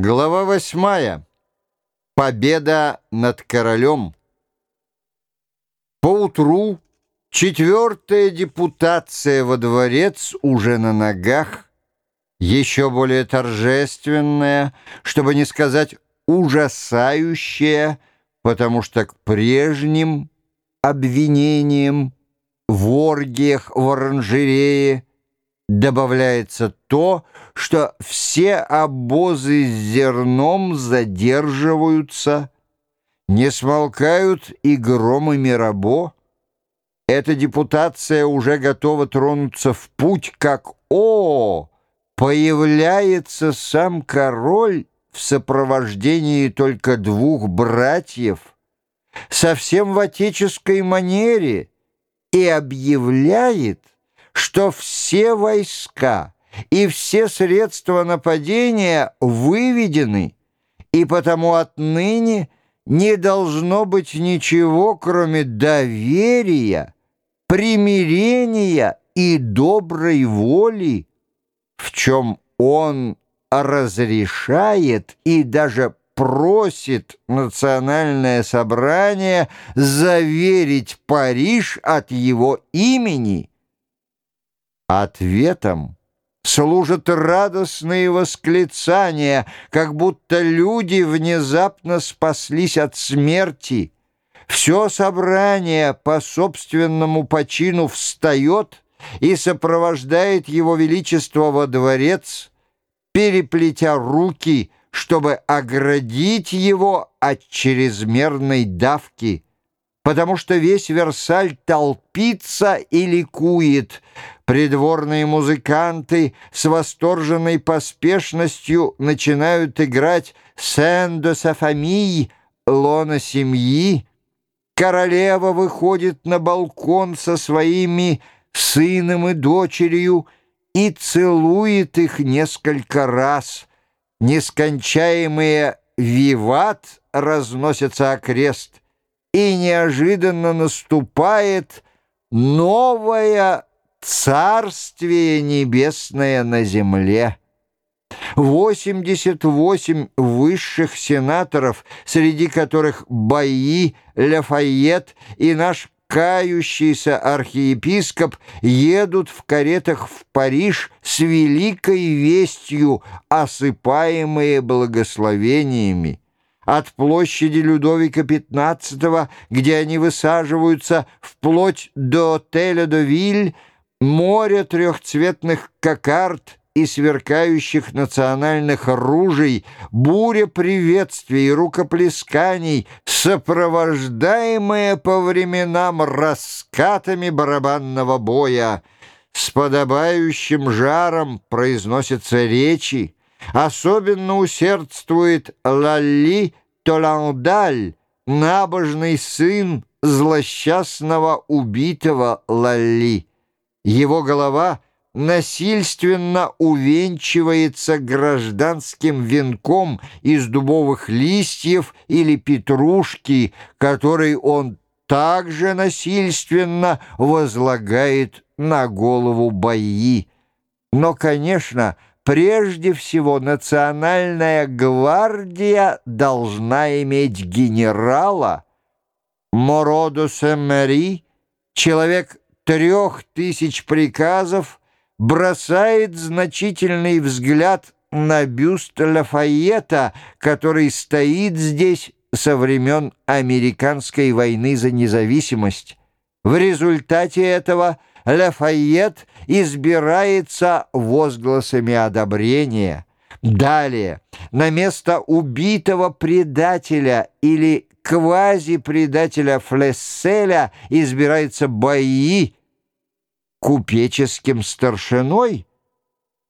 Глава восьмая. Победа над королем. Поутру четвертая депутация во дворец уже на ногах, еще более торжественная, чтобы не сказать ужасающая, потому что к прежним обвинениям в оргиях в оранжерее добавляется то, что все обозы с зерном задерживаются, не смолкают и громы Мирабо. Эта депутация уже готова тронуться в путь, как «О!» появляется сам король в сопровождении только двух братьев, совсем в отеческой манере, и объявляет, что все войска и все средства нападения выведены, и потому отныне не должно быть ничего, кроме доверия, примирения и доброй воли, в чем он разрешает и даже просит национальное собрание заверить Париж от его имени – Ответом служат радостные восклицания, как будто люди внезапно спаслись от смерти. Все собрание по собственному почину встает и сопровождает его величество во дворец, переплетя руки, чтобы оградить его от чрезмерной давки, потому что весь Версаль толпится и ликует — Придворные музыканты с восторженной поспешностью начинают играть «Сен де famille» — «Лона семьи». Королева выходит на балкон со своими сыном и дочерью и целует их несколько раз. Нескончаемые «Виват» разносятся окрест, и неожиданно наступает новая Царствие небесное на земле. 88 высших сенаторов, среди которых Баи, Лафайет и наш кающийся архиепископ едут в каретах в Париж с великой вестью, осыпаемые благословениями. От площади Людовика XV, где они высаживаются, вплоть до отеля «До Виль», Море трехцветных кокард и сверкающих национальных ружей, буря приветствий и рукоплесканий, сопровождаемая по временам раскатами барабанного боя. С подобающим жаром произносятся речи, особенно усердствует Лалли Толандаль, набожный сын злосчастного убитого Лалли. Его голова насильственно увенчивается гражданским венком из дубовых листьев или петрушки, который он также насильственно возлагает на голову бои. Но, конечно, прежде всего национальная гвардия должна иметь генерала. Мородо Сен-Мари, человек трех тысяч приказов бросает значительный взгляд на бюст Лафайета, который стоит здесь со времен Американской войны за независимость. В результате этого Лафайет избирается возгласами одобрения. Далее, на место убитого предателя или квази-предателя Флесселя избирается Баи, купеческим старшиной?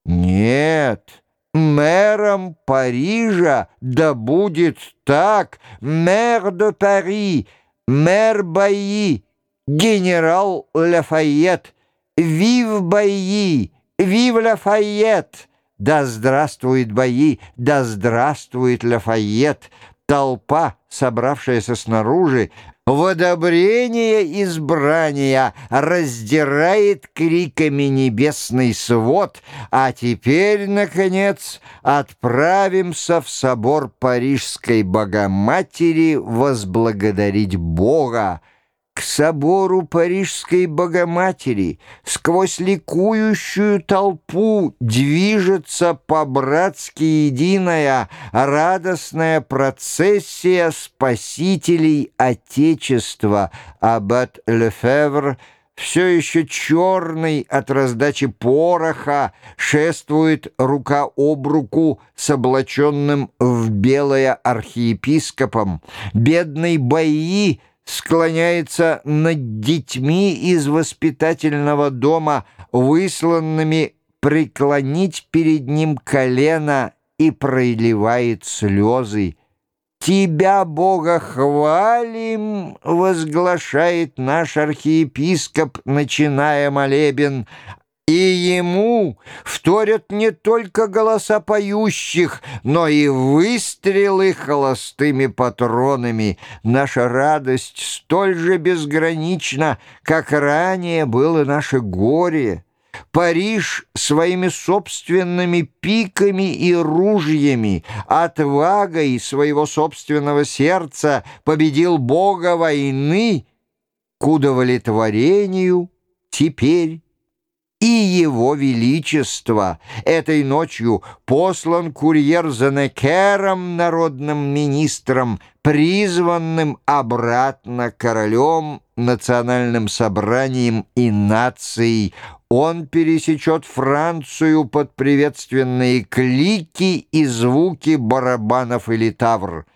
Нет, мэром Парижа, да будет так, мэр де Пари, мэр Баи, генерал Лафайет, вив Баи, вив Лафайет, да здравствует Баи, да здравствует Лафайет, толпа, собравшаяся снаружи, в одобрение избрания раздирает криками небесный свод, а теперь, наконец, отправимся в собор Парижской Богоматери возблагодарить Бога, к собору Парижской Богоматери сквозь ликующую толпу движется по-братски единая радостная процессия спасителей Отечества. Аббат Лефевр все еще черный от раздачи пороха, шествует рука об руку с облаченным в белое архиепископом. Бедный бои склоняется над детьми из воспитательного дома, высланными преклонить перед ним колено и проливает слезы. «Тебя, Бога, хвалим!» — возглашает наш архиепископ, начиная молебен, и ему вторят не только голоса поющих, но и выстрелы холостыми патронами. Наша радость столь же безгранична, как ранее было наше горе. Париж своими собственными пиками и ружьями, отвагой своего собственного сердца победил Бога войны к удовлетворению теперь и его величество. Этой ночью послан курьер за Некером, народным министром, призванным обратно королем, национальным собранием и нацией. Он пересечет Францию под приветственные клики и звуки барабанов или тавр.